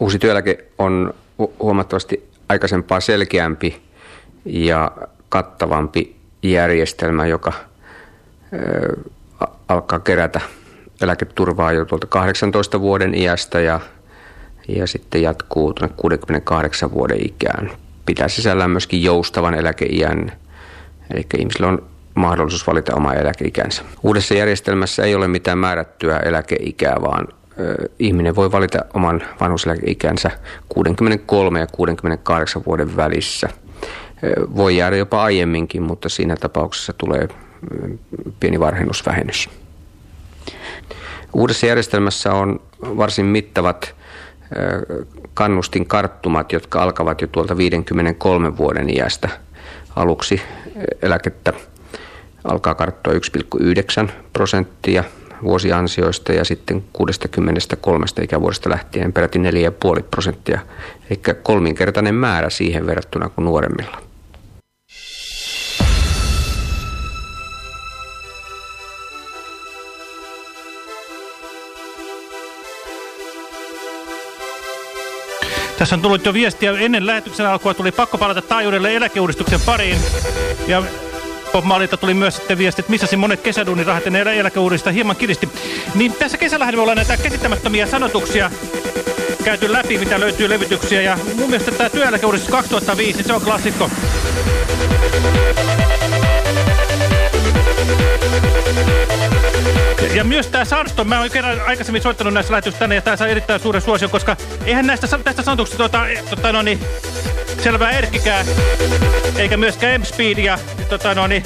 Uusi työeläke on huomattavasti aikaisempaa selkeämpi ja kattavampi järjestelmä, joka alkaa kerätä eläketurvaa jo tuolta 18 vuoden iästä ja, ja sitten jatkuu tuonne 68 vuoden ikään. Pitää sisällään myöskin joustavan eläkeiän, eli ihmisillä on mahdollisuus valita oma eläkeikänsä. Uudessa järjestelmässä ei ole mitään määrättyä eläkeikää, vaan ihminen voi valita oman vanhuseläkeikänsä 63 ja 68 vuoden välissä. Voi jäädä jopa aiemminkin, mutta siinä tapauksessa tulee pieni varhennusvähennys. Uudessa järjestelmässä on varsin mittavat kannustin karttumat, jotka alkavat jo tuolta 53 vuoden iästä. Aluksi eläkettä alkaa karttua 1,9 prosenttia vuosiansioista ja sitten 63 ikävuodesta lähtien peräti 4,5 prosenttia, eli kolminkertainen määrä siihen verrattuna kuin nuoremmilla. Tässä on tullut jo viestiä. Ennen lähetyksen alkua tuli pakko palata taajuudelle eläkeuudistuksen pariin. Ja Bob tuli myös sitten viesti, että missäsi monet kesäduunirahat ennen eläkeuudista hieman kiristi. Niin tässä kesällähän me ollaan näitä käsittämättömiä sanotuksia käyty läpi, mitä löytyy levytyksiä. Ja mun mielestä tämä työeläkeuudistus 2005, se on klassikko. Ja myös tämä Sandstorm, mä oon kerran aikaisemmin soittanut näissä lähetyksissä tänne ja tämä sai erittäin suuren suosion, koska eihän näistä tästä sanotuksesta tota, tota, no niin, selvää erkkikään, eikä myöskään M-Speed ja tota, no niin,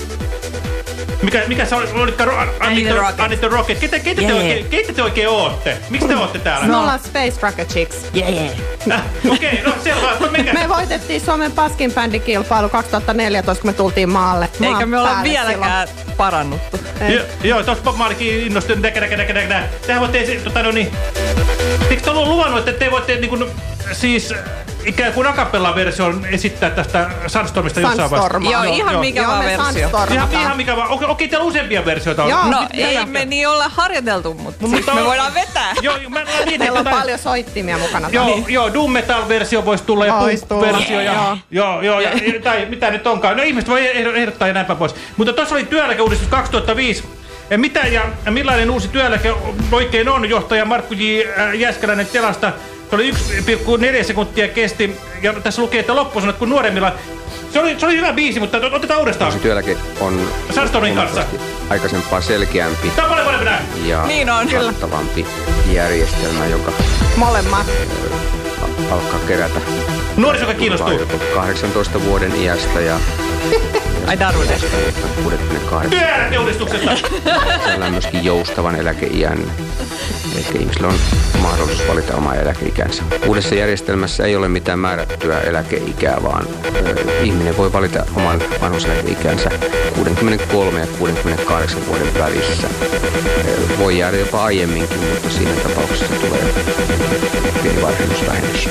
mikä, mikä se oli? Olitko Anita Rocket? Anita Rocket. Ketä, keitä, yeah, te oikein, keitä te oikein ootte? Miksi te ootte täällä? Me ollaan Space Rocket Chicks. Yeah, yeah. Äh, Okei, okay, no selvä. No, mikä? Me voitettiin Suomen paskin bändikilpailu 2014, kun me tultiin maalle. Maan Eikä me olla vieläkään silloin. parannuttu. Jo, joo, tuossa Bob Marleykin innostui. Näkä, näkä, näkä, näkä. Tehän voitte, tota, no niin, Eikö te ollut luvannut, että te voitte niin kuin, siis ikään kuin akapella-version esittää tästä Sunstormista jossain vaiheessa. Joo, ihan mikä vaan versio. Ihan, ihan mikä vaan. Okei, okei teillä useampia versioita on. Joo, no ei me niin olla harjoiteltu, mutta siis me voidaan vetää. Joo, mä, mä niin, Meillä on paljon soittimia mukana. Joo, niin. joo Doom Metal-versio voisi tulla ja Punk-versio. Ja, joo, joo, ja, tai mitä nyt onkaan. No ihmiset voi ehdottaa ja näinpä pois. Mutta tuossa oli työeläkeuudistus 2005. Mitä ja millainen uusi työeläke oikein on, johtaja Markku J. Jäskeläinen Telasta 1,4 sekuntia kesti, ja tässä lukee, että loppusanat kuin nuoremmilla. Se oli, se oli hyvä biisi, mutta otetaan uudestaan. Uusi työeläke on Sandstormin kanssa. aikaisempaa selkeämpi Tämä on paljon paljon ja niin on. kattavampi järjestelmä, joka molemmat alkaa kerätä. Nuoriso, joka kiinnostuu. 18 vuoden iästä ja Ai Darwin. Työeläkeuudistuksesta. Täällä on myöskin joustavan eläkeiän. Eli ihmisillä on mahdollisuus valita oma eläkeikänsä. Uudessa järjestelmässä ei ole mitään määrättyä eläkeikää, vaan ihminen voi valita oman vanhuseläkeikänsä 63 ja 68 vuoden välissä. Voi jäädä jopa aiemminkin, mutta siinä tapauksessa tulee pieni varhennusvähennys.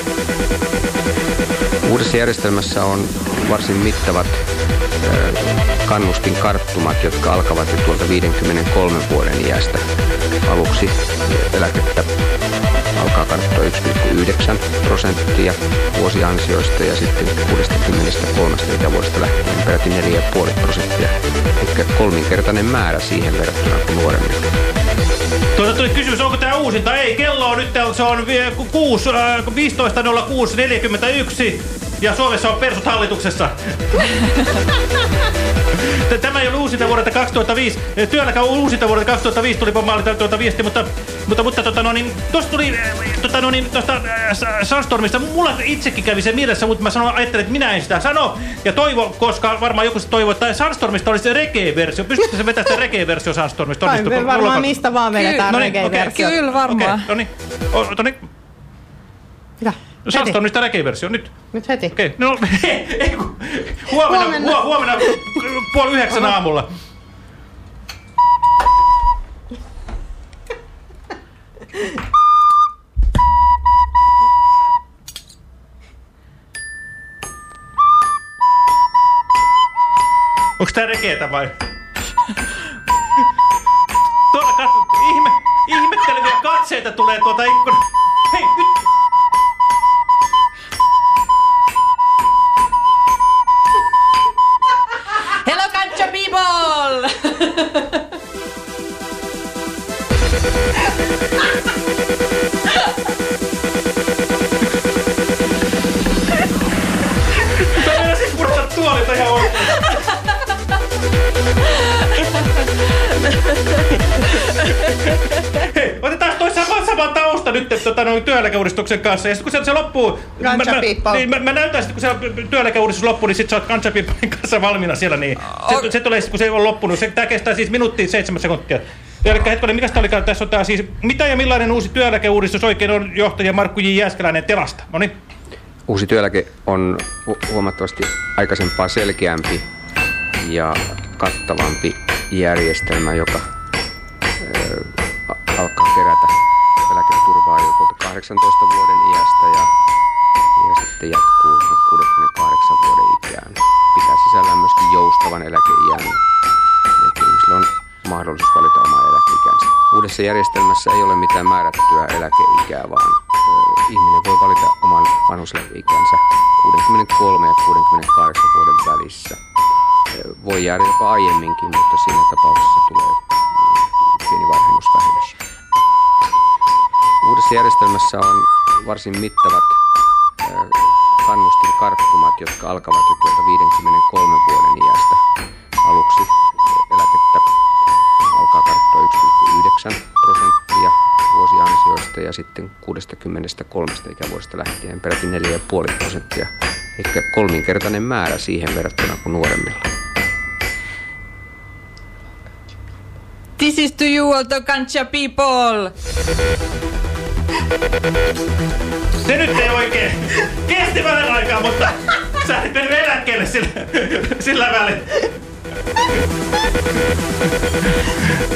Uudessa järjestelmässä on varsin mittavat kannustin karttumat, jotka alkavat jo tuolta 53 vuoden iästä. Aluksi eläkettä alkaa karttua 1,9 prosenttia vuosiansioista ja sitten 63 ikävuodesta lähtien peräti 4,5 prosenttia. Eli kolminkertainen määrä siihen verrattuna kuin nuoremmille. Tuota tuli kysymys, onko tämä uusinta? Ei, kello on nyt, se on 6, 15.06.41 ja Suomessa on persut hallituksessa. Tämä ei ollut uusinta vuodelta 2005. Työlläkään uusinta vuodelta 2005 tuli maalita tuota viesti, mutta, mutta, mutta tota, no, niin, tuosta tuli tota, no, niin, tuosta äh, Sunstormista. Mulla itsekin kävi se mielessä, mutta mä sanoin, ajattelin, että minä en sitä sano. Ja toivo, koska varmaan joku toivoo, että Sunstormista olisi se reggae-versio. Pystytkö se vetämään sitä reggae-versio me varmaan mistä vaan vedetään no niin, reggae-versio. Okay. Kyllä varmaan. Okay, no niin, o, no. Mitä? No Sunstormista reggae-versio nyt. Nyt heti. Okei, okay. no ei, huomenna, huomenna. Hu, huomenna puoli yhdeksän Aha. aamulla. Onks tää rekeetä vai? Tuolla kat... Ihme, ihmetteleviä katseita tulee tuolta ikkuna. Hei, nyt! Hei, otetaan toi sama, sama tausta nyt tuota, noin työeläkeuudistuksen kanssa. Ja sitten kun se, se loppuu... Mä, mä, niin, mä, mä näytän sitten, kun se työeläkeuudistus loppuu, niin sit sä oot kansapiipparin kanssa valmiina siellä. Niin. Se, okay. se tulee sitten, kun se on loppunut. Se, tää kestää siis minuuttia seitsemän sekuntia. Elikkä hetkinen, mikä oli? Tässä on tää siis, mitä ja millainen uusi työeläkeuudistus oikein on johtaja Markku J. Jääskeläinen Telasta? No niin. Uusi työeläke on huomattavasti aikaisempaa selkeämpi ja kattavampi järjestelmä, joka alkaa kerätä eläketurvaa jo 18 vuoden iästä ja, ja sitten jatkuu 68 vuoden ikään. Pitää sisällään myöskin joustavan eläkeiän, eli ihmisillä on mahdollisuus valita oma eläkeikänsä. Uudessa järjestelmässä ei ole mitään määrättyä eläkeikää, vaan ö, ihminen voi valita oman vanhuseläkeikänsä 63 ja 68 vuoden välissä. Voi jäädä jopa aiemminkin, mutta siinä tapauksessa tulee pieni varhennusvähennys. Uudessa järjestelmässä on varsin mittavat kannustinkarttumat, jotka alkavat jo tuolta 53 vuoden iästä. Aluksi eläkettä alkaa karttua 1,9 prosenttia vuosiansioista ja sitten 63 ikävuodesta lähtien peräti 4,5 prosenttia. Eli kolminkertainen määrä siihen verrattuna kuin nuoremmilla. This is to you all the kancha people. Se nyt ei oikein kesti vähän aikaa, mutta sä et mennyt eläkkeelle sillä, sillä välin.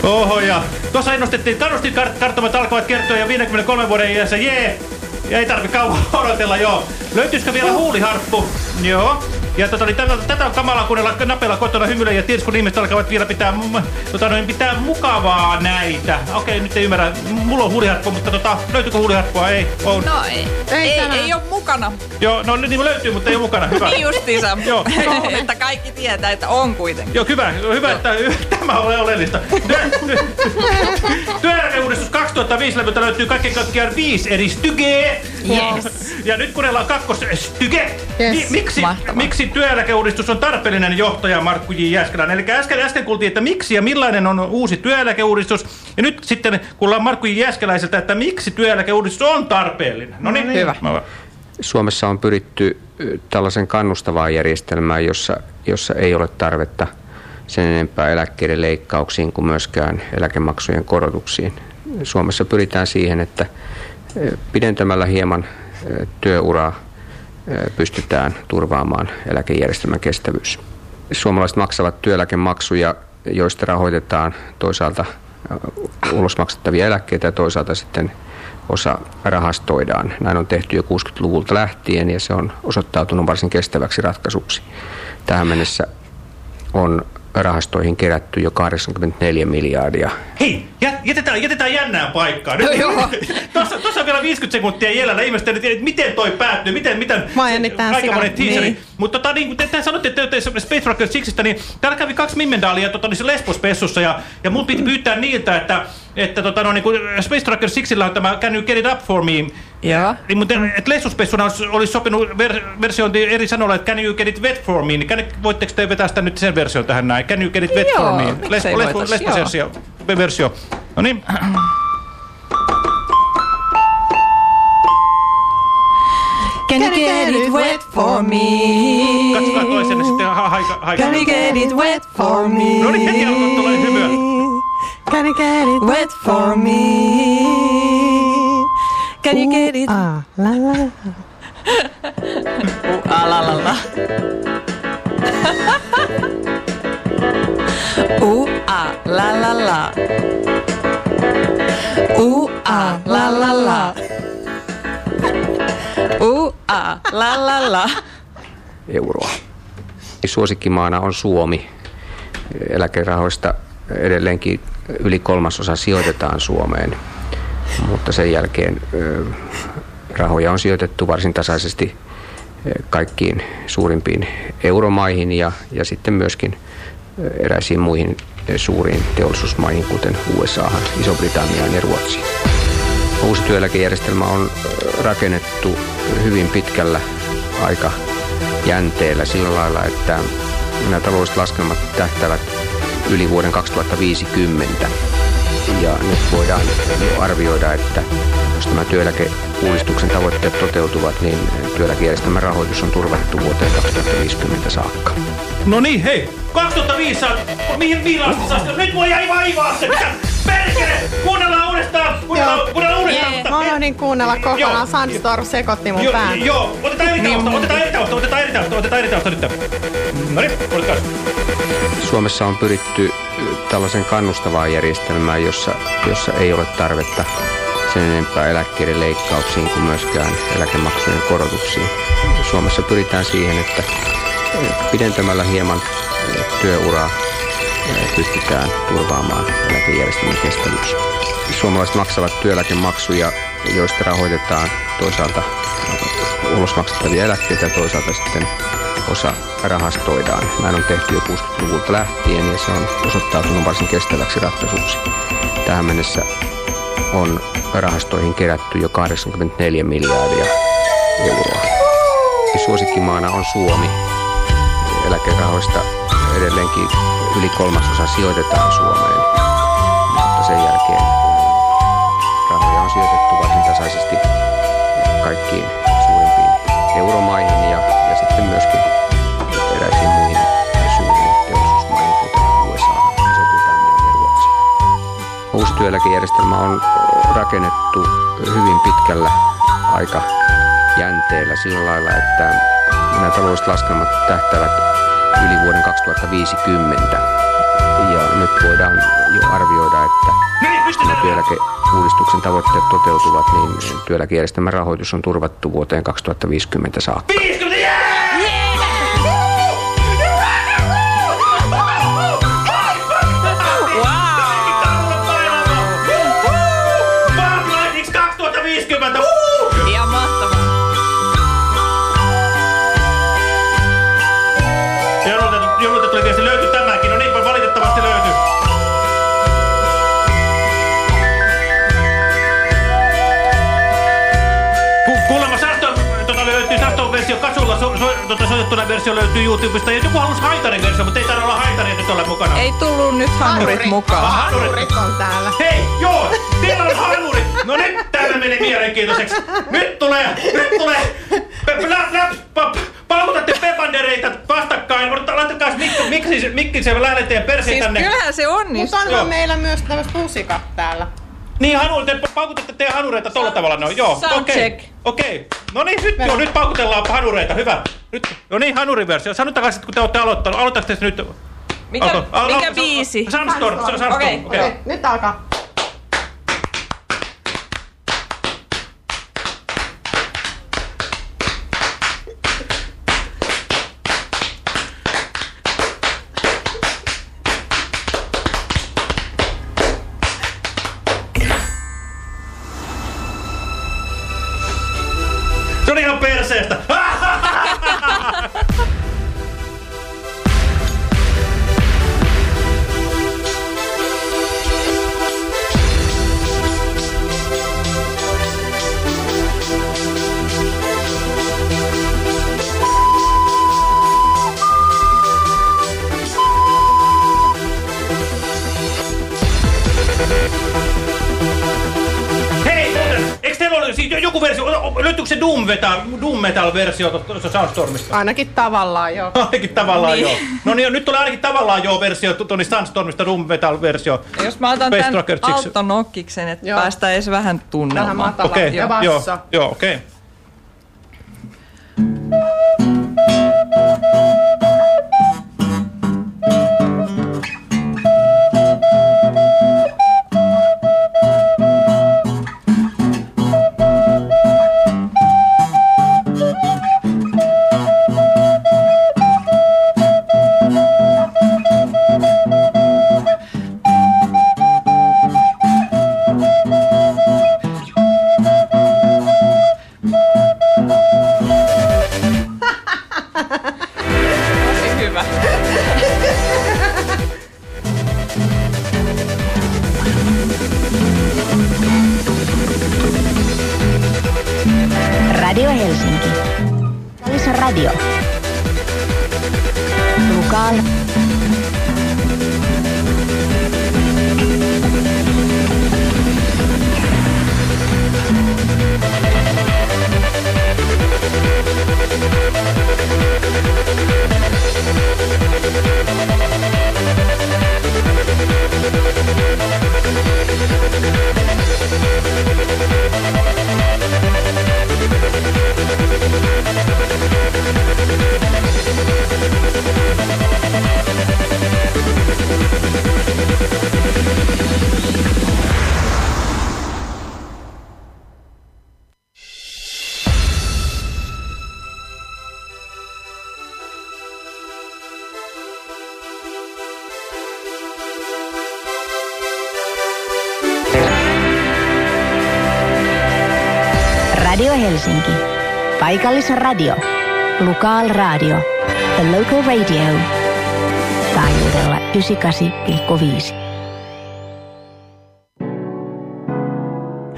Oho, ja tuossa ennustettiin, kannustinkarttomat alkavat kertoa jo 53 vuoden iässä, jee! Ja ei tarvi kauan odotella, joo. Löytyisikö vielä huuliharppu? Joo. Ja tota, niin, tätä, tätä on kamala kuunnella napeella kotona hymyillä ja tietysti kun ihmiset alkavat vielä pitää, tota, niin, pitää mukavaa näitä. Okei, nyt ei ymmärrä. Mulla on huuliharppua, mutta tota, löytyykö huuliharppua? Ei. On. No ei. Ei, ei, ei ole mukana. Joo, no niin löytyy, mutta ei ole mukana. Hyvä. niin justiinsa. Joo. että kaikki tietää, että on kuitenkin. Joo, hyvä. Hyvä, että tämä on oleellista. Työeläkeuudistus 2005 levyltä löytyy kaiken kaikkiaan viisi eri stygeä. Yes. Ja nyt kuunnellaan kakkos styge. Yes. Miksi, miksi työeläkeuudistus on tarpeellinen johtaja Markku J. Jääskelän. Eli äsken, äsken kuultiin, että miksi ja millainen on uusi työeläkeuudistus. Ja nyt sitten kuullaan Markku J. Jääskeläiseltä, että miksi työeläkeuudistus on tarpeellinen. No niin, hyvä. Suomessa on pyritty tällaisen kannustavaan järjestelmään, jossa, jossa ei ole tarvetta sen enempää eläkkeiden leikkauksiin kuin myöskään eläkemaksujen korotuksiin. Suomessa pyritään siihen, että pidentämällä hieman työuraa pystytään turvaamaan eläkejärjestelmän kestävyys. Suomalaiset maksavat työeläkemaksuja, joista rahoitetaan toisaalta ulosmaksettavia eläkkeitä ja toisaalta sitten osa rahastoidaan. Näin on tehty jo 60-luvulta lähtien ja se on osoittautunut varsin kestäväksi ratkaisuksi. Tähän mennessä on rahastoihin kerätty jo 84 miljardia. Hei, jätetään, jätetään jännää paikkaa. Nyt, no, tuossa, tuossa on vielä 50 sekuntia jäljellä. Ihmiset että miten toi päättyy, miten, miten aika monen teaseri. Niin. Mutta tota, niin, te, te sanotte, että te Space Rocket Sixistä, niin täällä kävi kaksi mimmendaalia tota, niin Lesbos-pessussa ja, ja mun piti pyytää niiltä, että, että tota, no, niin Space Tracker Sixillä on tämä Can you get it up for me? Joo. Niin, mutta että Lesbos-pessuna olisi, olisi sopinut ver, versioon eri sanoilla, että Can you get it wet for me? Niin can, voitteko te vetää sitä nyt sen version tähän näin? Can you get it wet Joo, for me? Lesbos, Lesbos, Lesbos versio. No niin. Can you get it wet for me? Katsokaa toisenne sitten haika. haika. Can you get it wet for me? No niin, heti alkoi tulee hymyä. Can you get it wet for me? Can you get it? Ah, la la la. Uh, ah, la la la. Uh, ah, la la la. Uh, ah, la la la. Uh, ah, la la la. Euroa. Suosikkimaana on Suomi. Eläkerahoista edelleenkin yli kolmasosa sijoitetaan Suomeen, mutta sen jälkeen rahoja on sijoitettu varsin tasaisesti kaikkiin suurimpiin euromaihin ja, ja sitten myöskin eräisiin muihin suuriin teollisuusmaihin, kuten USA, Iso-Britanniaan ja Ruotsiin. Uusi työeläkejärjestelmä on rakennettu hyvin pitkällä aikajänteellä sillä lailla, että nämä taloudelliset laskelmat tähtävät yli vuoden 2050. Ja nyt voidaan arvioida, että jos tämä työeläkeuudistuksen tavoitteet toteutuvat, niin työeläkejärjestelmän rahoitus on turvattu vuoteen 2050 saakka. No niin, hei, 2005 saat, mihin viilaasti saa, nyt voi jäi vaivaa se, perkele, kuunnellaan uudestaan, kuunnellaan uudestaan. Yeah. Mä unohdin kuunnella kokonaan, Sandstorm sekoitti mun pään. Joo, otetaan eri tausta, otetaan eri tausta, otetaan eri tausta, otetaan eri tausta nyt. No niin, oletkaa. Suomessa on pyritty tällaisen kannustavaan järjestelmään, jossa, jossa ei ole tarvetta sen enempää eläkkeiden leikkauksiin kuin myöskään eläkemaksujen korotuksiin. Suomessa pyritään siihen, että pidentämällä hieman työuraa pystytään turvaamaan eläkejärjestelmän kestävyys. Suomalaiset maksavat työeläkemaksuja, joista rahoitetaan toisaalta ulosmaksettavia eläkkeitä ja toisaalta sitten osa rahastoidaan. Näin on tehty jo 60-luvulta lähtien ja se on osoittautunut varsin kestäväksi ratkaisuksi. Tähän mennessä on rahastoihin kerätty jo 84 miljardia euroa. Ja suosikkimaana on Suomi. Eläkerahoista edelleenkin yli kolmasosa sijoitetaan Suomeen, mutta sen jälkeen sijoitettu varsin tasaisesti kaikkiin suurimpiin euromaihin ja, ja sitten myöskin eräisiin muihin suuriin teollisuusmaihin, kuten USA, Iso-Britannia ja Ruotsi. Uusi on rakennettu hyvin pitkällä aika jänteellä sillä lailla, että nämä taloudelliset laskelmat tähtävät yli vuoden 2050. Nyt voidaan jo arvioida, että työeläkeuudistuksen tavoitteet toteutuvat, niin työeläkejärjestelmän rahoitus on turvattu vuoteen 2050 saakka. 50, yeah! Tota, soitettuna versio löytyy YouTubesta. Ja joku halusi haitarin versio, mutta ei tarvitse olla haitaria nyt olla mukana. Ei tullut nyt hanurit, hanurit mukaan. Ah, hanurit. hanurit on täällä. Hei, joo, teillä on hanurit. No nyt täällä meni mielenkiintoiseksi. Nyt tulee, nyt tulee. Läp, läp, pap. Paukutatte pepandereita vastakkain. Laittakaa mikki, mikki, mikki se lähde teidän perseen siis tänne. kyllähän se onnistuu. Mutta onhan meillä myös tämmöiset musikat täällä. Niin, hanu, te paukutatte teidän hanureita tolla tavalla noin. Joo, okei. Okay. Okei. Okay. No niin, nyt, joo, nyt paukutellaan hanureita. Hyvä. Nyt, no niin, hanuriversio. Sanotakaa sitten, kun te olette aloittanut. Aloittaako te nyt? Mikä, Alko, al, mikä al, biisi? Sunstorm. Sunstorm. Okei, okay. okay. okay. nyt alkaa. Doom, metal, Doom Metal-versio tuossa Soundstormista? Ainakin tavallaan joo. ainakin tavallaan niin. joo. No niin, nyt tulee ainakin tavallaan joo versio tuonne Soundstormista, Doom Metal-versio. Jos mä otan Space tämän autonokkiksen, että joo. päästään edes vähän tunnelmaan. Vähän matala okay. ja Joo, joo okei. Okay. Paikallisradio. Lokal radio. The local radio. Taajuudella 98,5.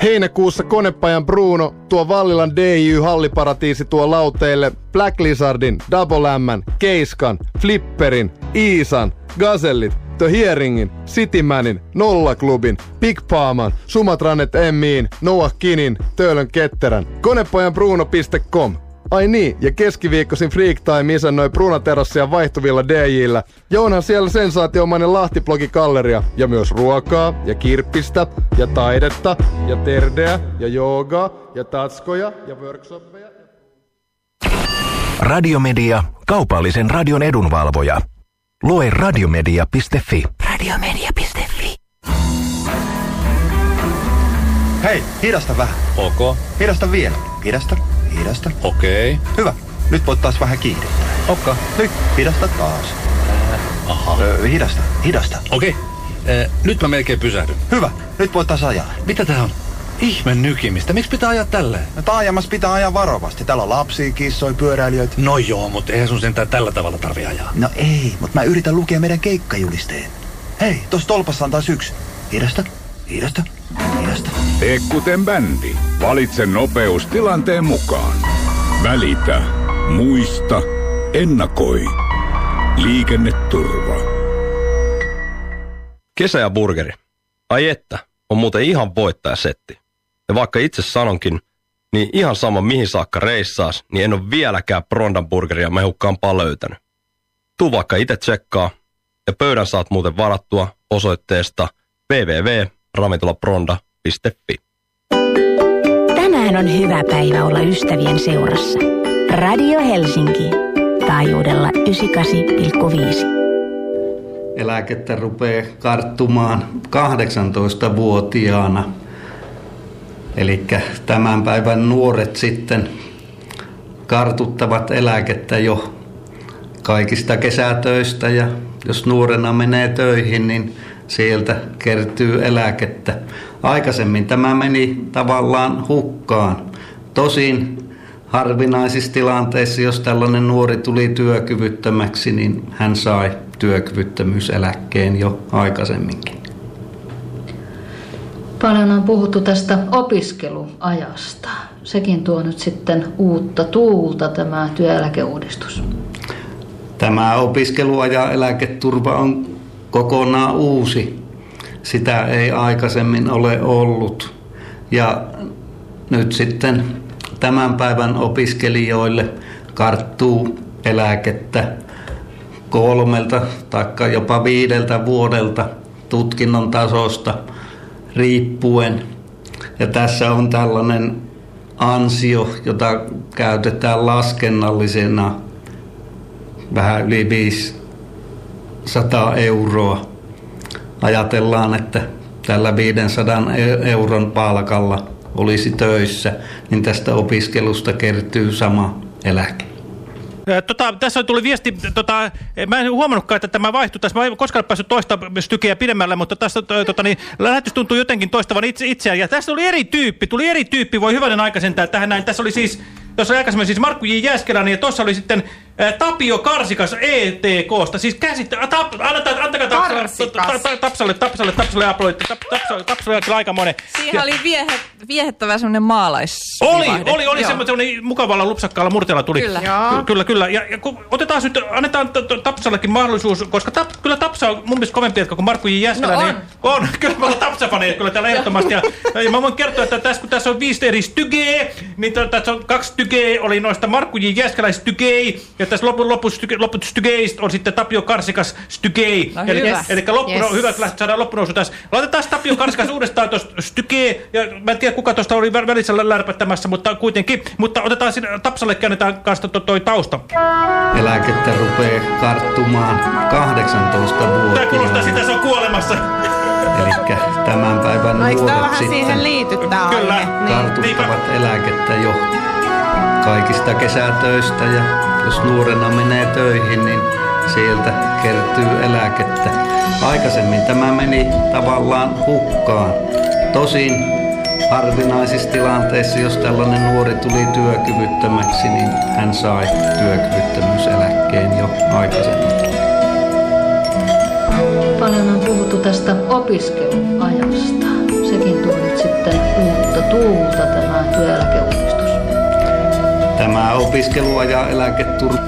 Heinäkuussa konepajan Bruno tuo Vallilan DJ-halliparatiisi tuo lauteille Black Lizardin, Double M, Keiskan, Flipperin, Iisan, Gazellit, The Hearingin, Citymanin, Nollaklubin, Big Paaman, Sumatranet Emmiin, Noah Kinin, Töölön Ketterän, konepajanbruno.com. Ai niin, ja keskiviikkoisin Freak Time isännöi Brunaterassia vaihtuvilla DJillä. Ja onhan siellä sensaatiomainen Lahtiblogi Galleria. Ja myös ruokaa, ja kirppistä, ja taidetta, ja terdeä, ja joogaa, ja tatskoja, ja workshoppeja. Radiomedia, kaupallisen radion edunvalvoja. Lue radiomedia.fi. Radiomedia.fi. Hei, hidasta vähän. Ok. Hidasta vielä. Hidasta, hidasta. Okei. Okay. Hyvä. Nyt voit taas vähän kiihdyttää. Okka. Nyt, hidasta taas. Aha. Ö, hidasta, hidasta. Okei. Okay. nyt mä melkein pysähdyn. Hyvä. Nyt voit taas ajaa. Mitä tää on? Ihme nykimistä. Miksi pitää ajaa tälleen? No taajamassa pitää ajaa varovasti. Täällä on lapsia, kissoja, pyöräilijöitä. No joo, mutta eihän sun sentään tällä tavalla tarvi ajaa. No ei, mutta mä yritän lukea meidän keikkajulisteen. Hei, tossa tolpassa on taas yksi. Hidasta, hidasta, hidasta. Tee kuten bändi. Valitse nopeus tilanteen mukaan. Välitä. Muista. Ennakoi. Liikenneturva. Kesä ja burgeri. Ai että, on muuten ihan voittajasetti. Ja vaikka itse sanonkin, niin ihan sama mihin saakka reissaas, niin en ole vieläkään Brondan burgeria mehukkaampaa löytänyt. Tuu vaikka itse tsekkaa, ja pöydän saat muuten varattua osoitteesta www.ravintolabronda.fi. Tänään on hyvä päivä olla ystävien seurassa. Radio Helsinki. Taajuudella 98,5. Eläkettä rupeaa karttumaan 18-vuotiaana. Eli tämän päivän nuoret sitten kartuttavat eläkettä jo kaikista kesätöistä ja jos nuorena menee töihin, niin sieltä kertyy eläkettä. Aikaisemmin tämä meni tavallaan hukkaan. Tosin harvinaisissa tilanteissa, jos tällainen nuori tuli työkyvyttömäksi, niin hän sai työkyvyttömyyseläkkeen jo aikaisemminkin. Paljon on puhuttu tästä opiskeluajasta. Sekin tuo nyt sitten uutta tuulta tämä työeläkeuudistus. Tämä opiskeluajan eläketurva on kokonaan uusi. Sitä ei aikaisemmin ole ollut. Ja nyt sitten tämän päivän opiskelijoille karttuu eläkettä kolmelta tai jopa viideltä vuodelta tutkinnon tasosta riippuen. Ja tässä on tällainen ansio, jota käytetään laskennallisena vähän yli 500 euroa. Ajatellaan, että tällä 500 euron palkalla olisi töissä, niin tästä opiskelusta kertyy sama eläke. Tota, tässä tuli viesti, tota, mä en huomannutkaan, että tämä vaihtui tässä. Mä en koskaan päässyt toista stykeä pidemmälle, mutta tässä tota, niin, lähetys tuntuu jotenkin toistavan itse, itseään. Ja tässä oli eri tyyppi, tuli eri tyyppi, voi hyvänen aikaisen tähän näin. Tässä oli siis, tuossa aikaisemmin siis Markku J. Jääskeläinen ja tuossa oli sitten Tapio Karsikas ETKsta, siis käsittää, tap, annetaan, antakaa Tapsalle, ta- ta- Tapsalle, Tapsalle, Tapsalle aplodit, Tap- Tapsalle, Tapsalle on kyllä aika monen. Siihen oli viehe, viehettävä semmoinen maalais. Oli, oli, oli semmoinen mukavalla lupsakkaalla murteella tuli. Kyllä. Ky- kyllä, kyllä. Ja, ja kun otetaan nyt, annetaan Tapsallekin mahdollisuus, koska tap, kyllä Tapsa on mun mielestä kovempi kuin Markku J. Jäskelä. No on. Niin on, kyllä me ollaan Tapsa-faneja kyllä täällä ehdottomasti. Ja, ja mä voin kertoa, että tässä, kun tässä on viisi eri stygee, niin tässä on kaksi stygee, oli noista Markku J. Stygee, ja tässä lopun, lopun, styge, lopun stygeistä on sitten Tapio Karsikas stygee. No eli, hyvä. eli loppu, Yes. hyvä, kyllä saadaan loppunousu tässä. Laitetaan Tapio Karsikas uudestaan tuosta stygee, ja mä en tiedä kuka tuosta oli vä- välissä lärpättämässä, mutta kuitenkin. Mutta otetaan sinne, Tapsalle käännetään kanssa to, toi tausta. Eläkettä rupeaa karttumaan 18 Tää kuulostaa vuotta. sitä, se on kuolemassa. Eli tämän päivän No nuoret vähän siihen sitten liity Kyllä. aihe? Niin. kartuttavat eläkettä jo kaikista kesätöistä ja jos nuorena menee töihin, niin sieltä kertyy eläkettä. Aikaisemmin tämä meni tavallaan hukkaan. Tosin harvinaisissa tilanteissa, jos tällainen nuori tuli työkyvyttömäksi, niin hän sai työkyvyttömyyseläkkeen jo aikaisemmin. Paljon on puhuttu tästä opiskeluajasta. Sekin nyt sitten uutta tuulta tämä työeläkeuudistus. Tämä opiskeluajan eläketurva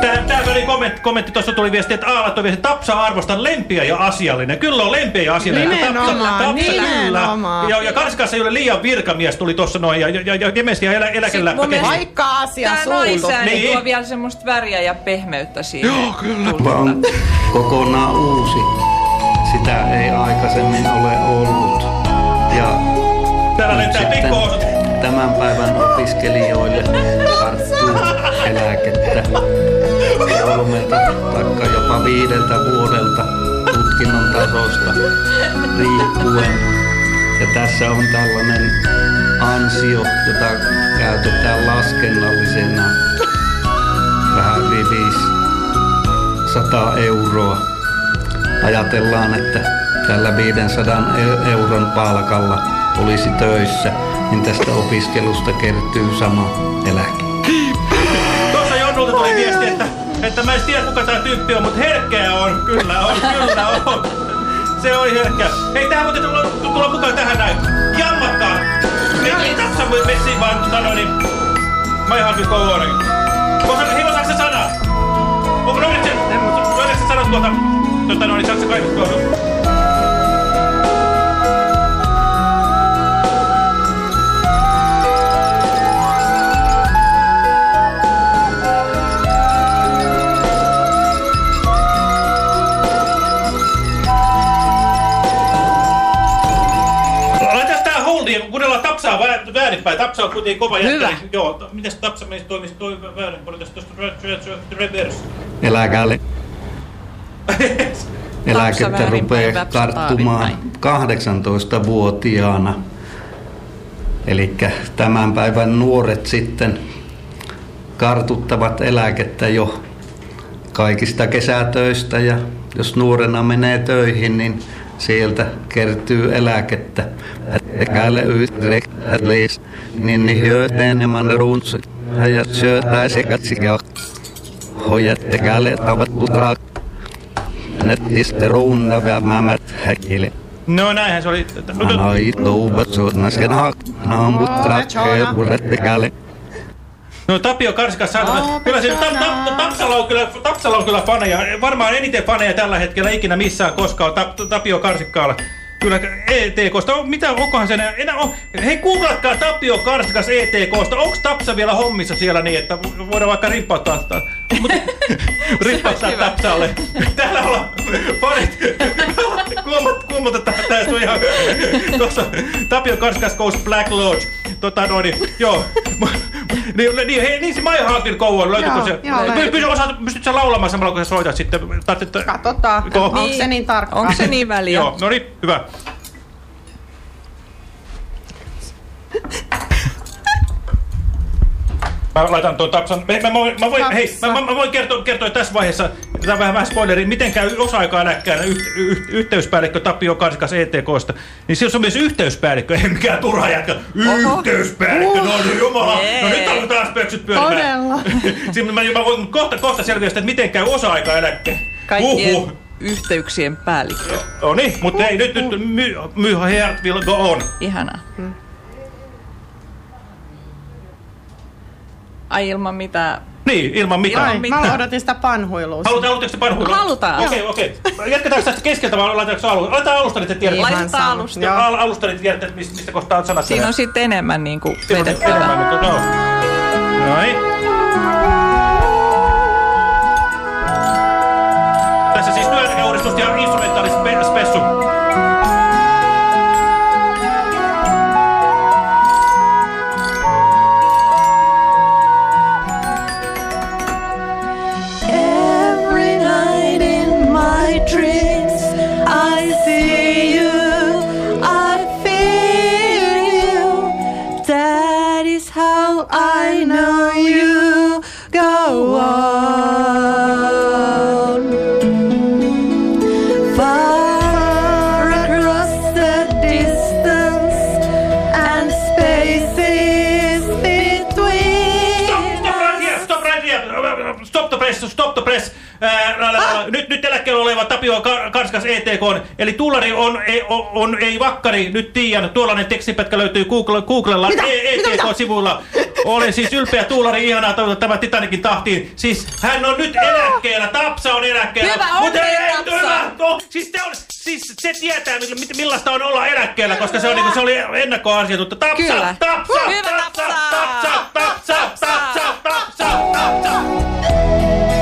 Tää, tää väli kommentti, kommentti tuossa tuli viesti, että Aala toi viesti, Tapsa arvostan lempiä ja asiallinen. Kyllä on lempiä ja asiallinen. Nimenomaan, nimenomaan. Ja, ja Karskassa ei ole liian virkamies tuli tuossa noin, ja, ja, ja Jemes ja elä, eläkellä. mun mielestä- Vaikka asia Tää suuntu. naisääni Niin. tuo vielä semmoista väriä ja pehmeyttä siihen. Joo, kyllä. on kokonaan uusi. Sitä ei aikaisemmin ole ollut. Ja Täällä lentää pikkuhousut. Tämän päivän opiskelijoille karttuu eläkettä kolmelta taikka jopa viideltä vuodelta tutkinnon tasosta riippuen. Ja tässä on tällainen ansio, jota käytetään laskennallisena vähän yli 500 euroa. Ajatellaan, että tällä 500 eu- euron palkalla olisi töissä, niin tästä opiskelusta kertyy sama eläke. Tuossa Jonnulta tuli viesti, että, että mä en tiedä kuka tää tyyppi on, mutta herkkää on. Kyllä on, kyllä on. Se on herkkää. Hei, tähän muuten tulla, tulla mukaan tähän näin. Jammatkaa. Ei, Tapsa voi messiin vaan, tota noin, niin... Heart will go on. Koska, hei, osaako se sana? Onko löydät sen, löydät sen sanat tuolta, tota noin, saako se kaivettua? Väärinpäin. Tapsa on kuitenkin kova jätkä. Hyvä. niin- Joo, mites Tapsa menisi toimisi toi väärinpäin? Otetaan tuosta re- re- re- reverse. Eläkälle. Eläkettä rupeaa karttumaan taaksepäin. 18-vuotiaana. Eli tämän päivän nuoret sitten kartuttavat eläkettä jo kaikista kesätöistä ja jos nuorena menee töihin, niin sieltä kertyy eläkettä. Ekäle yhdessä, niin niin hyötä enemmän ruunsa. Ja hojat ekäle tavat utraa. Nettistä ruunna vämämät häkille. No näinhän se oli. Anoi tuuvat suutnas ja naamut rakkeen puret ekäle. No Tapio Karsikas sanoo, kyllä se ta, ta, Tapsalla, on kyllä, Tapsalla on kyllä faneja, varmaan eniten faneja tällä hetkellä ikinä missään koskaan. Ta, Tapio Karsikkaalla. Kyllä ETKsta, on, mitä, onkohan se enää, on, hei googlatkaa Tapio Karsikas ETKsta, onko Tapsa vielä hommissa siellä niin, että voidaan vaikka rimppauttaa, rimppauttaa Tapsalle. Täällä ollaan fanit, kuumotetaan tästä ihan, tuossa Tapio Karsikas goes Black Lodge, tota noin, niin, joo. Niin, niin, hei, niin se My Heartin Go on, löytyykö se? joo, Py- osaat, pystyt sä laulamaan samalla kun sä soitat sitten? Tarvitset, Katsotaan, Ko- onko se niin tarkkaa. Onko se niin väliä? Joo, no niin, hyvä. Mä laitan tuon tapsan. Mä, mä, mä, mä voin, hei, mä, mä, mä voin kertoa, kertoa tässä vaiheessa, tämä vähän, vähän spoileri, miten käy osa-aikaeläkkäänä yh, yh, yhteyspäällikkö Tapio Karskas ETKsta. Niin se on myös yhteyspäällikkö, ei mikään turha jätkä. Yhteyspäällikkö, no niin jumala. No nyt on taas pöksyt pyörimään. Todella. mä, mä voin kohta, kohta selviä sitä, että miten käy osa-aikaeläkkeen. Kaikkien Uhuh. yhteyksien päällikkö. No niin, mutta ei, nyt, nyt my, my heart will go on. Ihanaa. Hmm. Ai ilman mitään. Niin, ilman mitään. Ilman mitään. Mä odotin sitä panhuilua. Haluatte, haluatteko sitä panhuilua? Halutaan. Okei, okei. Okay. Jatketaanko tästä keskeltä vai laitetaanko alusta? Laitetaan alusta, niin te tiedätte. Laitetaan alusta. Al alusta, niin tiedätte, mistä, mistä kohtaa on sanat. Siinä on sitten enemmän niin kuin vedettävää. Enemmän, mutta no. Noin. Tässä siis työeläkeuudistus ja чтоб ты nyt, nyt eläkkeellä oleva Tapio Karskas ETK, eli tuulari on, ei, on, on, ei vakkari, nyt tiedän, tuollainen tekstipätkä löytyy Google, Googlella ETK-sivuilla. Olen siis ylpeä tuulari, ihanaa toivota tämä Titanikin tahtiin. Siis hän on nyt eläkkeellä, Tapsa on eläkkeellä. Hyvä, mutta ei, ei, hyvä. No, siis, te on, siis se tietää, millaista on olla eläkkeellä, koska se, on, niin, se oli ennakkoasiatutta. Tapsa, Kyllä. tapsa, Hyvä, tapsa, tapsa, tapsa, tapsa, tapsa, tapsa, tapsa. Maalitsisaan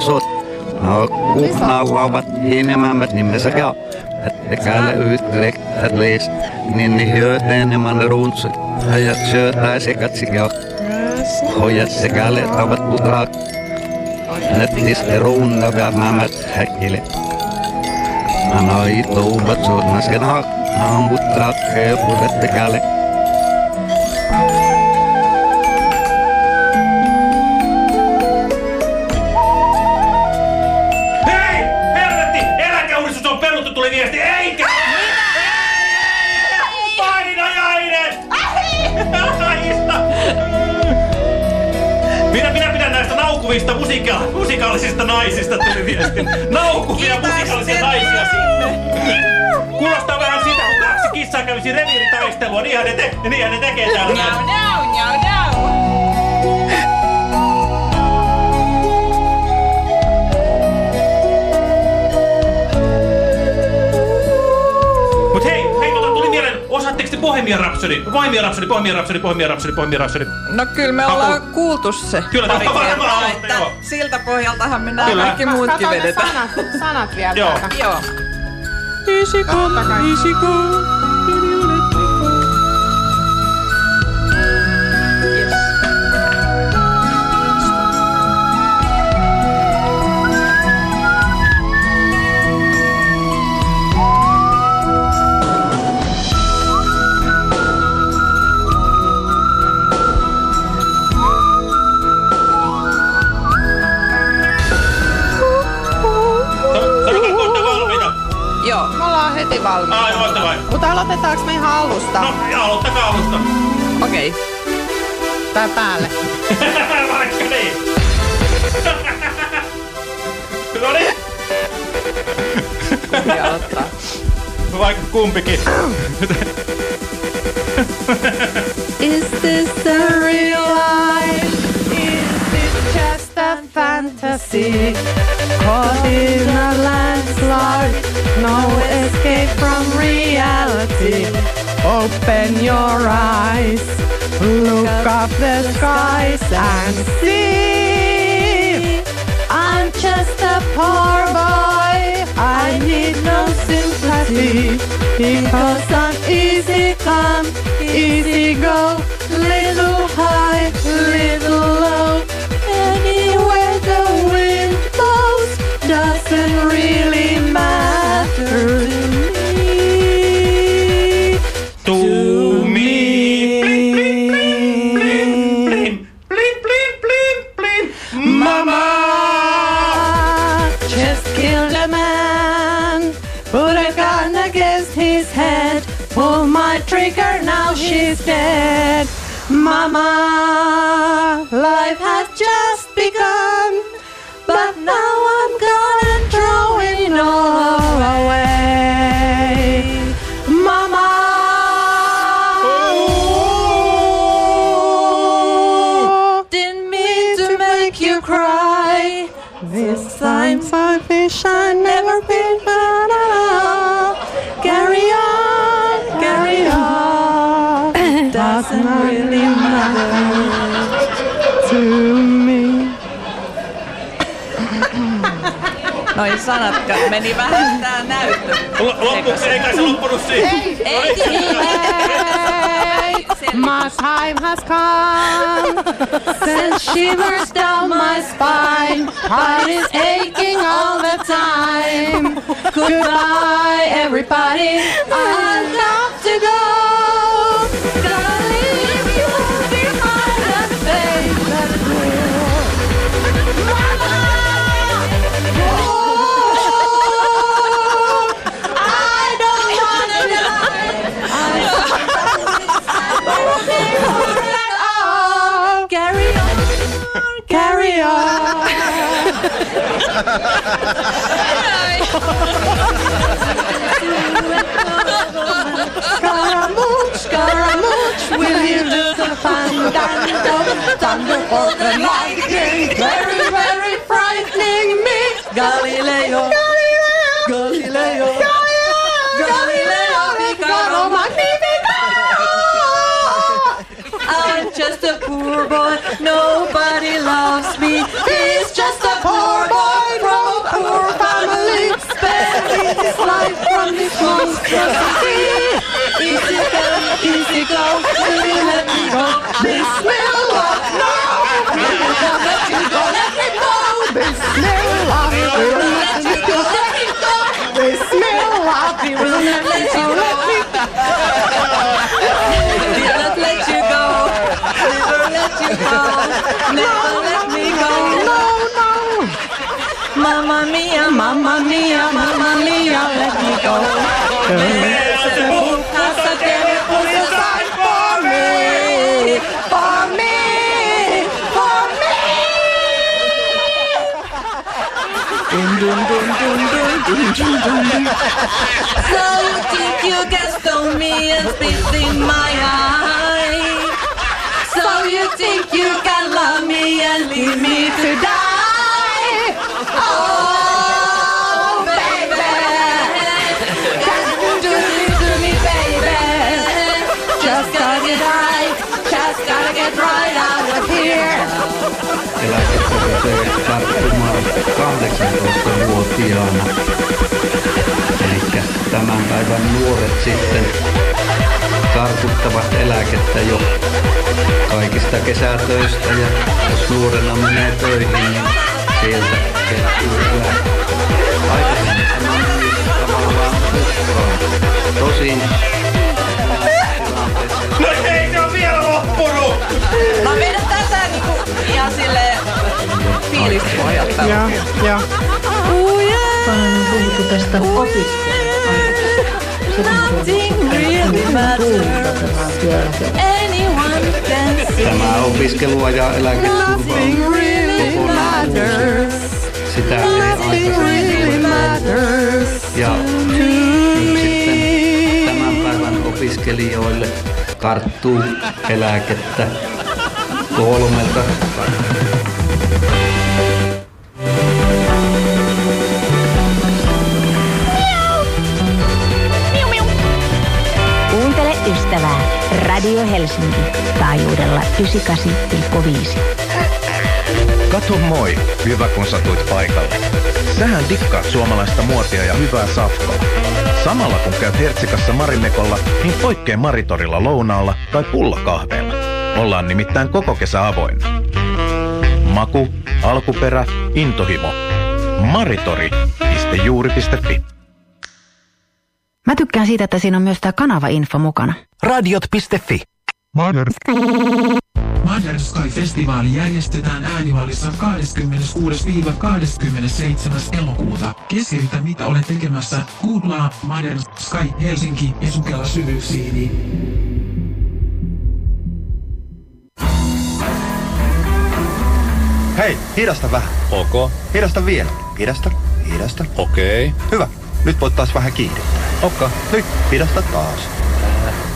sot. No, kuhnauavat hiinemämmät nimessä ja. Että käällä yhtälek, että leis. Niin niin hyöteen eman ruunsu. Hajat syötää sekatsikia. hoiasse galetavat mukaan. Netistä ruunnavat mamat häkille. Mä noi tuubat suut naskenak, aamuttaa keepuret pikälle. musika, musikaalisista naisista tuli viesti. Naukuvia musikaalisia naisia sinne. Kuulostaa vähän sitä, kun kaksi kissaa kävisi reviiritaistelua. Niinhän ne, te, niinhän ne tekee täällä. Njau, njau, njau, njau. Mut hei, hei, tota tuli mieleen, osaatteko te Bohemian Rhapsody? Bohemian Rhapsody, Bohemian Rhapsody, Bohemian Rhapsody, Bohemian Rhapsody. No kyllä me Haku. ollaan kuultu se. Kyllä, tämä on varmaan että joo. siltä pohjaltahan me nämä kaikki Mä muutkin vedetään. sanat, sanat vielä Joo. Joo. Easy come, valmiita. Ai, olette vai? Mutta aloitetaanko me ihan alusta? No, ja aloittakaa alusta. Okei. Tai päälle? Vaikka niin. no niin. aloittaa. Vaikka kumpikin. Is this the real fantasy? Caught in a landslide, no escape from reality. Open your eyes, look up the skies and see. I'm just a poor boy, I need no sympathy. Because I'm easy come, easy go, little high, little low. Mama, like Noi sanat meni vähän tää näyttö. L- Loppuksi ei kai se loppunut siihen. Ei, My time has come. Send shivers down my spine. Heart is aching all the time. Goodbye, everybody. I've got to go. Scaramouche, Scaramouche, will you do the fandango? Thunder or the lightning, very, very frightening me. Galileo, Galileo, Galileo, Figaro, Magnifico. I'm just a poor boy, nobody loves me. He's just a sparing his life from this monstrosity. Easy come, easy go, will you let me go? Bismillah, no! Don't let you go, let me go! Bismillah, will let you go, let me go! Bismillah, will not let you go, let me Never let you go. Never let you go. Never let me go. No! Mamma mia, mamma mia, mamma mia, let me go. There's a book that's a terrible for me, for me, for me. Dun, dun, dun, dun, dun, dun, dun, So you think you can stone me and spit in my eye? So you think you can love me and leave me to die? 18-vuotiaana. Eli tämän päivän nuoret sitten kartuttavat eläkettä jo kaikista kesätöistä ja jos nuorena menee töihin, niin sieltä kertyy eläkettä. Aikaisemmin tämä meni tavallaan hukkaan. Tosin No ei on vielä loppunut! Mä vedän tätä niinku ihan silleen fiilispohjalta. Joo, joo. Paljon on puhuttu tästä opiskeluajasta. Nothing really matters. Anyone can see. tämä opiskeluajan eläketurva Nothing on really kokonaan. Sitä ei Nothing really aikaisemmin ole matters. Ja nyt sitten tämän päivän opiskelijoille karttuu eläkettä kolmelta Kuuntele ystävää Radio Helsinki taajuudella 98,5. Kato moi, hyvä kun satuit paikalle. Sähän dikkaat suomalaista muotia ja hyvää safkaa. Samalla kun käyt Hertsikassa Marimekolla, niin poikkee Maritorilla lounaalla tai pullakahveilla. Ollaan nimittäin koko kesä avoinna. Maku, alkuperä, intohimo. Maritori.juuri.fi Mä tykkään siitä, että siinä on myös tämä kanava-info mukana. Radiot.fi Modern Sky-festivaali järjestetään äänivallissa 26-27. elokuuta. Keskeytä mitä olet tekemässä. Googlaa Modern Sky Helsinki ja sukella syvyyksiini. Hei, hidasta vähän. Ok. Hidasta vielä. Hidasta, hidasta. Okei. Hyvä. Nyt voit taas vähän kiihdyttää. Okka. Nyt, hidasta taas.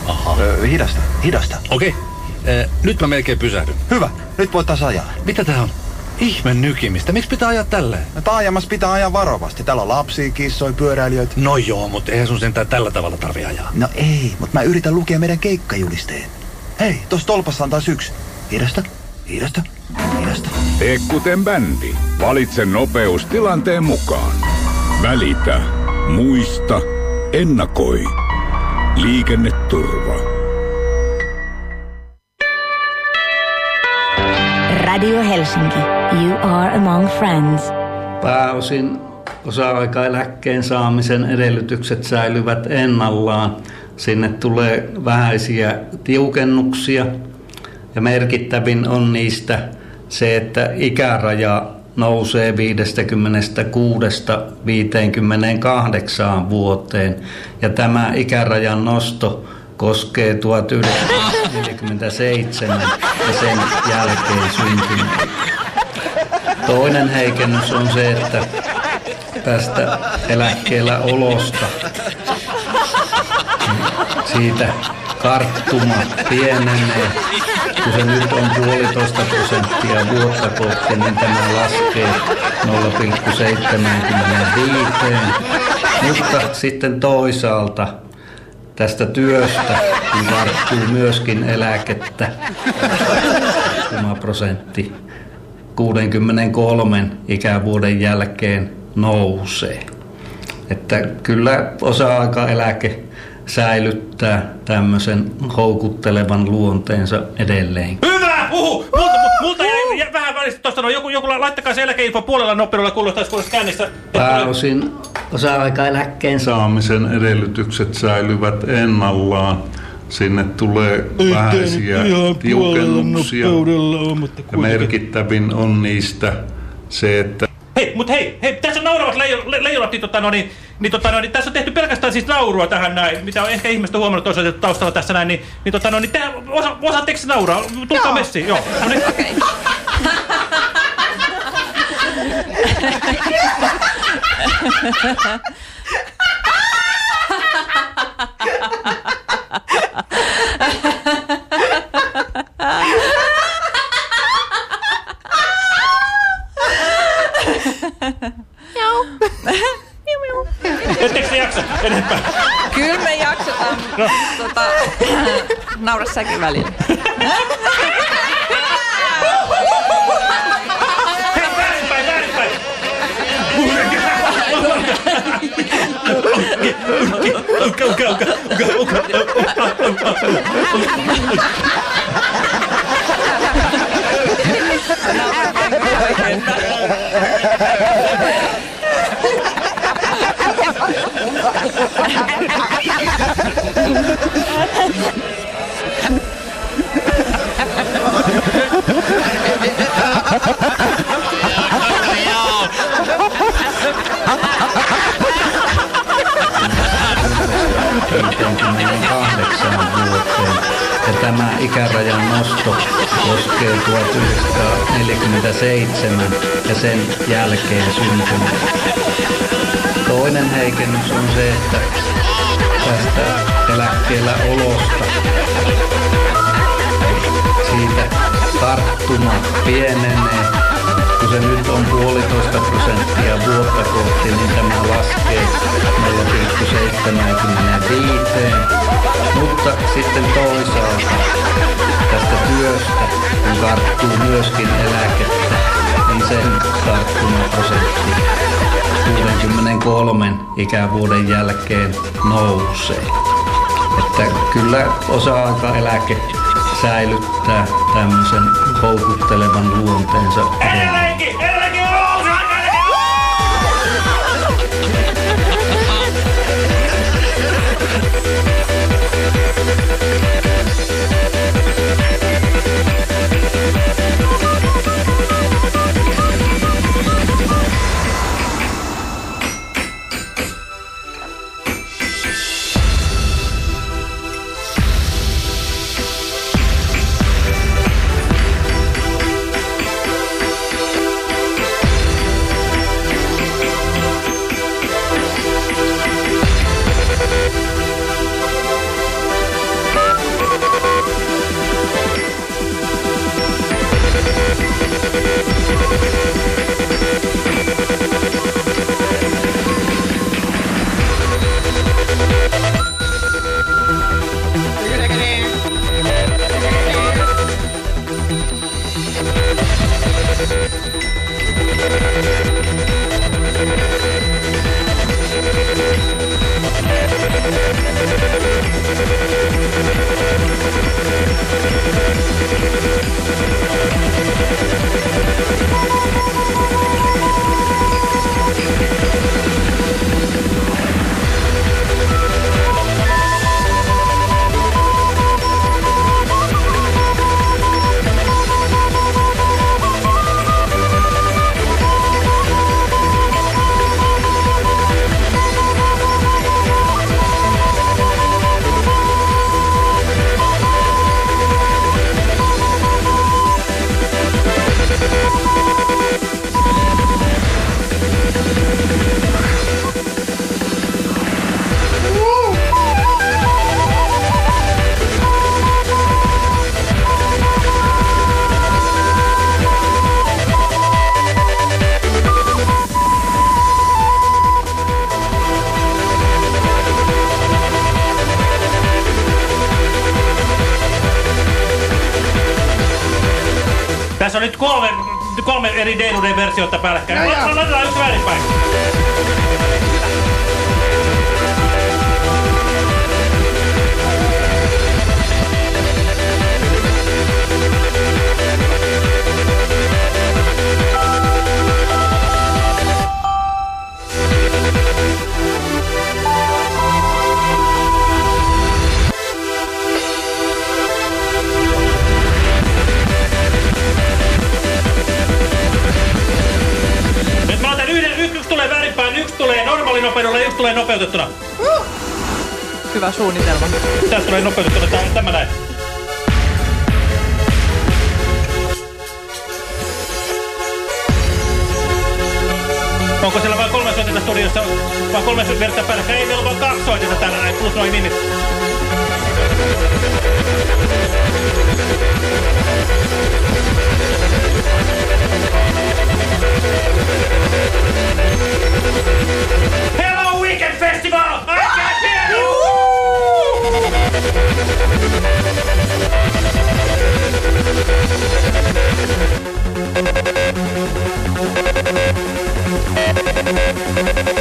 Aha. Ö, hidasta, hidasta. Okei. Eh, nyt mä melkein pysähdyn. Hyvä. Nyt voit taas ajaa. Mitä tää on? Ihme nykimistä. Miksi pitää ajaa tälleen? No, taajamassa pitää ajaa varovasti. Täällä on lapsia, kissoja, pyöräilijöitä. No joo, mutta eihän sun sentään tällä tavalla tarvi ajaa. No ei, mutta mä yritän lukea meidän keikkajulisteen. Hei, tossa tolpassa on taas yksi. Hidasta, hidasta, hidasta. Tee kuten bändi. Valitse nopeus tilanteen mukaan. Välitä. Muista. Ennakoi. Liikenneturva. Radio Helsinki. You are among friends. Pääosin osa-aikaeläkkeen saamisen edellytykset säilyvät ennallaan. Sinne tulee vähäisiä tiukennuksia ja merkittävin on niistä se, että ikäraja nousee 56-58 vuoteen ja tämä ikärajan nosto koskee 1947 ja sen jälkeen syntyneitä. Toinen heikennys on se, että tästä eläkkeellä olosta siitä karttuma pienenee. Kun se nyt on puolitoista prosenttia vuotta kohti, niin tämä laskee 0,75. Mutta sitten toisaalta tästä työstä niin myöskin eläkettä. Tämä prosentti 63 ikävuoden jälkeen nousee. Että kyllä osa-aikaeläke säilyttää tämmöisen houkuttelevan luonteensa edelleen. Hyvä! Uhu! Multa, multa jäi, jäi vähän välistä tosta noin. Joku, joku laittakaa se eläkeinfo puolella nopeudella kuulostaisi kuulostaisi kännistä. Pääosin osa-aikaeläkkeen saamisen edellytykset säilyvät ennallaan. Sinne tulee vähäisiä tiukennuksia. Ja merkittävin on niistä se, että Hei, mut hei, hei, tässä on nauravat leijo- le- leijonat, niin, tota, no, niin, niin, tota, no, niin, tässä on tehty pelkästään siis naurua tähän näin, mitä on ehkä ihmiset huomannut toisaalta taustalla tässä näin, niin, niin, tota, no, niin te, osa, osaatteko nauraa? Tulkaa Joo. messiin, joo. No, niin. Joo. Miu, miu. Ettekö te jaksa enempää? Kyllä me jaksetaan. No. Tota, naura säkin välillä. Hei, väärinpäin, väärinpäin. vuoteen. Tämä ikärajan nosto koskee 1947 ja sen jälkeen syntynyt. Toinen heikennys on se, että tästä eläkkeellä olosta siitä karttuma pienenee. Kun se nyt on puolitoista prosenttia vuotta kohti, niin tämä laskee 0,75. Mutta sitten toisaalta tästä työstä, kun karttuu myöskin eläkettä, niin sen karttumaprosentti 63 ikävuoden jälkeen nousee. Että kyllä osa-aikaeläke säilyttää tämmöisen houkuttelevan luonteensa. Edelleenkin! Tässä on nyt kolme, kolme eri Deilunen versiota päällekkäin. La- Laitetaan yksi väärinpäin. Yksi, yksi tulee väärinpäin, yksi tulee normaalinopeudella ja yksi tulee nopeutettuna. Hyvä suunnitelma. Tästä tulee nopeutettuna, tämä, tämä näin. Onko siellä vain kolme soitetta studiossa? Vai kolme soitetta päällekkäin? Ei, meillä on vain kaksi soitetta täällä näin, plus noin nimit. Hello Weekend Festival! I can't hear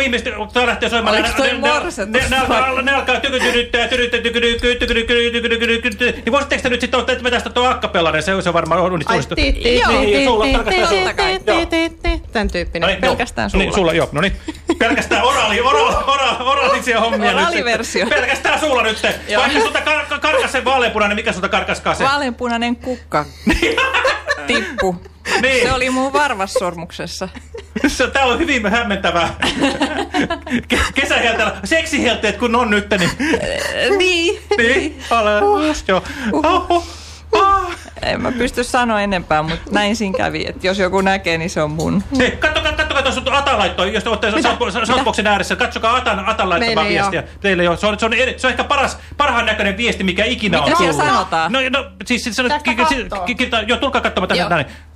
kun ihmiset lähtee soimaan, Oliko toi morsetusta? ne, alkaa, ne alkaa tykytyryttää, tykytyryttää, tykytyryttää, niin voisitteko te nyt sitten ottaa, että vetästä tuo akkapellari, se on varmaan onnistunut. Niin, Tämän tyyppinen, no niin, pelkästään niin, sulla. Sulla, joo, no niin. Pelkästään oraali, oraalisia hommia nyt. Oraaliversio. Pelkästään sulla nyt. Vaikka sulta karkas se vaaleanpunainen, mikä sulta karkaskaan se? Vaaleanpunainen kukka. Tippu. Niin. Se oli mun varvassormuksessa. Se, tää on hyvin hämmentävää. Ke- Kesähelteellä. Seksihelteet kun on nyt, niin... niin. Niin, ole, just joo. Oho. En mä pysty sanoa enempää, mutta näin siinä kävi. Että jos joku näkee, niin se on mun. Hei, kattokaa, kattokaa tuossa Ata laittoi, jos te olette Southbox- Southboxin ääressä, katsokaa Atan, Atan laittamaa viestiä. Teille jo. Se on, se on, eri, se on ehkä paras, parhaan näköinen viesti, mikä ikinä Mitä on siellä tullut. sanotaan? No, no siis se on, Tästä ki, ki, kattoo. ki, tulkaa katsomaan tänne. Joo. Näin.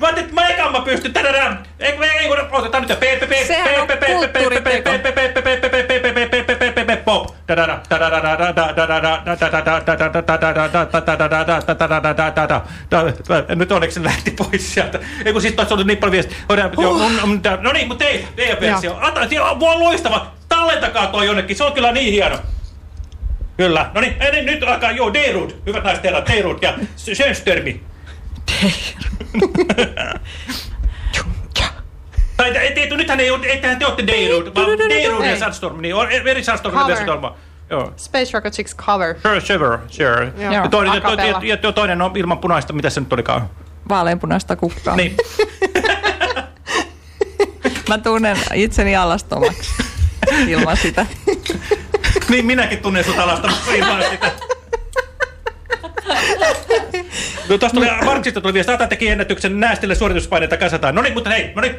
Vaan nyt majakaan mä pystyn tänään. Eikö me ei kun otetaan nyt. Sehän on kulttuuriteko. Nyt onneksi lähti pois sieltä. Ei kun siis taas olla niin paljon viestiä. No niin, mutta ei, ei ole versio. Voi loistava. Tallentakaa toi jonnekin. Se on kyllä niin hieno. Kyllä. No niin, nyt alkaa. Joo, Deirud. Hyvät naiset herrat, Deirud ja Sönstörmi. Tai ei, ei, nythän ei, ole- eihän te olette Deirud, vaan Deirud ja. Sandstorm. Niin, on eri Sandstorm ja Cover. Sandstorm. Joo. Space Rocket Chicks cover. Sure, sure, sure. Joo. Ja toinen, to, ja, ja toinen on ilman punaista, mitä se nyt olikaan? Vaaleanpunaista kukkaa. Niin. Mä tunnen itseni alastomaksi ilman sitä. niin minäkin tunnen sut alastamassa ilman sitä. No tuosta tuli, Marksista tuli viesti, Ata teki ennätyksen näästille suorituspaineita kasataan. No niin, mutta hei, no niin.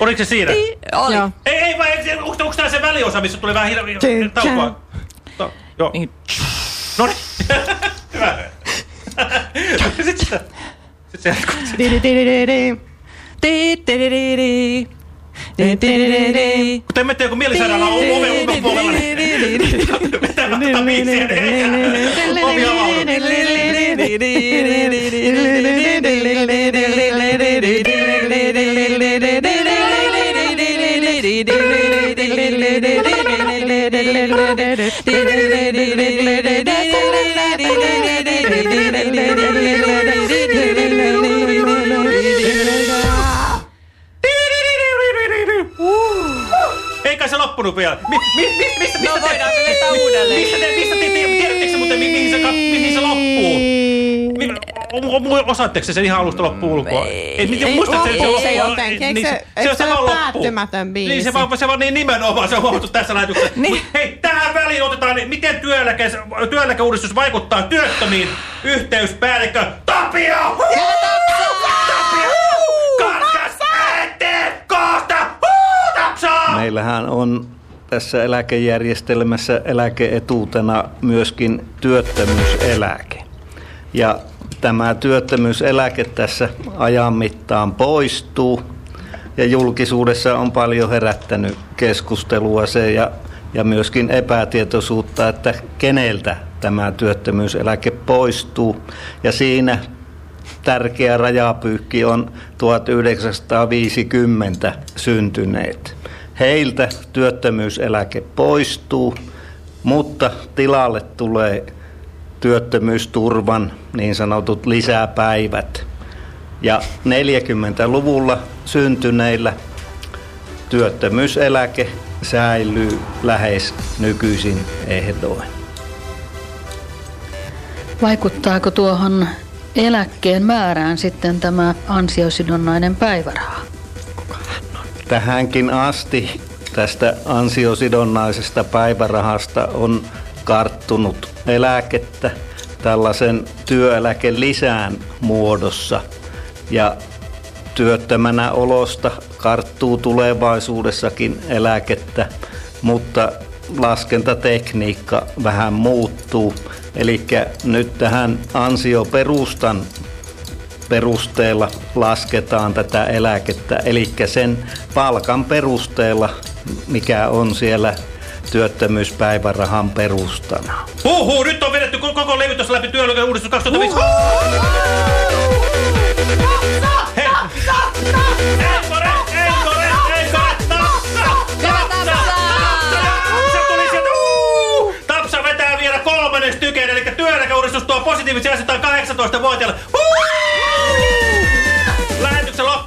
Oliko se siinä? Oli. Ei, ei, vai onko, onko tämä se väliosa, missä tuli vähän hil- taukoa? To, joo. No niin. Hyvä. Sitten se jatkuu. Kun te menette joku mielisairaala oven ulkopuolella, niin vetää tätä biisiä, niin ovi avaudu. Se loppunut vielä. Mi, mi, mi, mistä, mistä No voidaan me vetää uudelleen. Mistä te, mistä te, te tiedättekö se muuten, mi- mihin se, mihin se loppuu? Mi, osaatteko se sen ihan alusta loppuun ulkoa? Ei, mit- Ei, muistatte, onko se on- se jotenkin? Eikö niin se- se, on se vaan loppu. päättymätön biisi? Niin se vaan, se vaan niin nimenomaan, se on huomattu tässä lähetyksessä. Mut hei, tähän väliin otetaan, niin miten työeläke, työeläkeuudistus vaikuttaa työttömiin? Yhteyspäällikkö Tapio! Tapio! Karkas eteen kohta! Huu, Tapsaa! Meillähän on tässä eläkejärjestelmässä eläkeetuutena myöskin työttömyyseläke. Ja tämä työttömyyseläke tässä ajan mittaan poistuu. Ja julkisuudessa on paljon herättänyt keskustelua se ja, ja myöskin epätietoisuutta, että keneltä tämä työttömyyseläke poistuu. Ja siinä tärkeä rajapyykki on 1950 syntyneet. Heiltä työttömyyseläke poistuu, mutta tilalle tulee työttömyysturvan niin sanotut lisäpäivät. Ja 40-luvulla syntyneillä työttömyyseläke säilyy lähes nykyisin ehdoin. Vaikuttaako tuohon eläkkeen määrään sitten tämä ansiosidonnainen päiväraha? Tähänkin asti tästä ansiosidonnaisesta päivärahasta on karttunut eläkettä tällaisen työeläkelisään muodossa ja työttömänä olosta karttuu tulevaisuudessakin eläkettä, mutta laskentatekniikka vähän muuttuu. Eli nyt tähän ansioperustan perusteella lasketaan tätä eläkettä, eli sen palkan perusteella, mikä on siellä työttömyyspäivärahan perustana. Huhuu, nyt on vedetty ko- koko levy tuossa läpi työeläkeuudistus 2005. Hei. Enkore, enkore, enkore, tapsa! Vetää vielä kolmannen stykeen, eli työeläkeuudistus tuo positiivisia asioita 18-vuotiaille.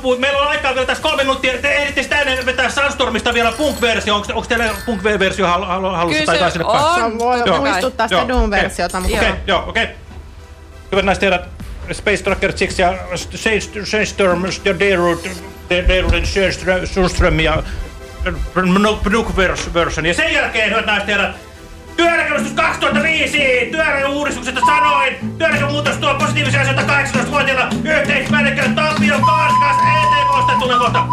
Loppuun. Meillä on aikaa vielä tässä kolme minuuttia. Te ehditte sitä ennen vetää Sunstormista vielä punk-versio. Onko, onko teillä punk-versio hal- hal- halussa? Kyllä tai se taas sinne on. päin? Se voi Joo. muistuttaa sitä Joo, Doom-versiota, Okei, okay, joo, okei. Okay. Hyvät naiset herrat, Space Tracker Chicks ja Sandstorm ja Daruden Sundström ja Nuke version. Ja sen jälkeen, hyvät naiset herrat, Työeläkeuudistus 2005! Työeläkeuudistuksesta sanoin! Työeläkemuutos tuo positiivisia asioita 18-vuotiailla yhteispäällikkö Tapio Karskas ETKsta tulee kohta.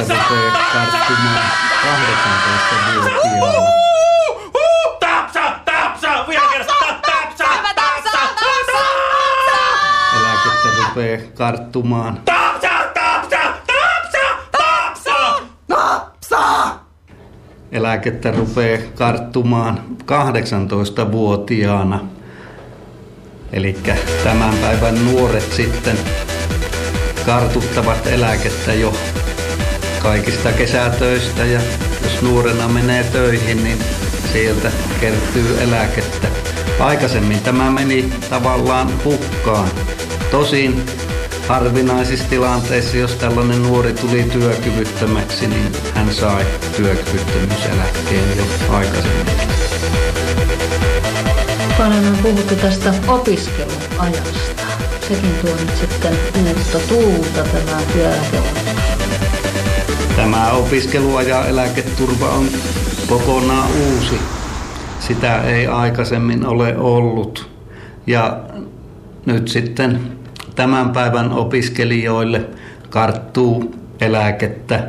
Eläkettä rupeaa karttumaan 18-vuotiaana. Tapsa! Tapsa! Vielä kerran! Ta- Tapsa! Tapsa! Tapsa! Eläkettä rupeaa karttumaan Tapsa! Tapsa! Tapsa! Tapsa! Tapsa! eläkettä rupeaa karttumaan 18-vuotiaana. Eli tämän päivän nuoret sitten kartuttavat eläkettä jo kaikista kesätöistä ja jos nuorena menee töihin, niin sieltä kertyy eläkettä. Aikaisemmin tämä meni tavallaan hukkaan. Tosin harvinaisissa tilanteissa, jos tällainen nuori tuli työkyvyttömäksi, niin hän sai työkyvyttömyyseläkkeen jo aikaisemmin. Paljon on puhuttu tästä opiskeluajasta. Sekin tuo nyt sitten uutta tuulta tämä työeläkeuudistus. Tämä opiskeluajan eläketurva on kokonaan uusi. Sitä ei aikaisemmin ole ollut. Ja nyt sitten tämän päivän opiskelijoille karttuu eläkettä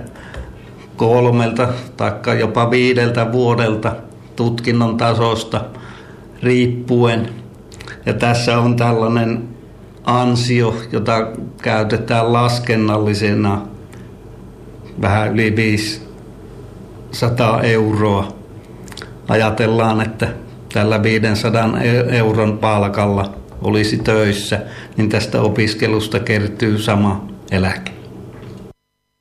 kolmelta tai jopa viideltä vuodelta tutkinnon tasosta riippuen. Ja tässä on tällainen ansio, jota käytetään laskennallisena vähän yli 500 euroa. Ajatellaan, että tällä 500 e- euron palkalla olisi töissä, niin tästä opiskelusta kertyy sama eläke.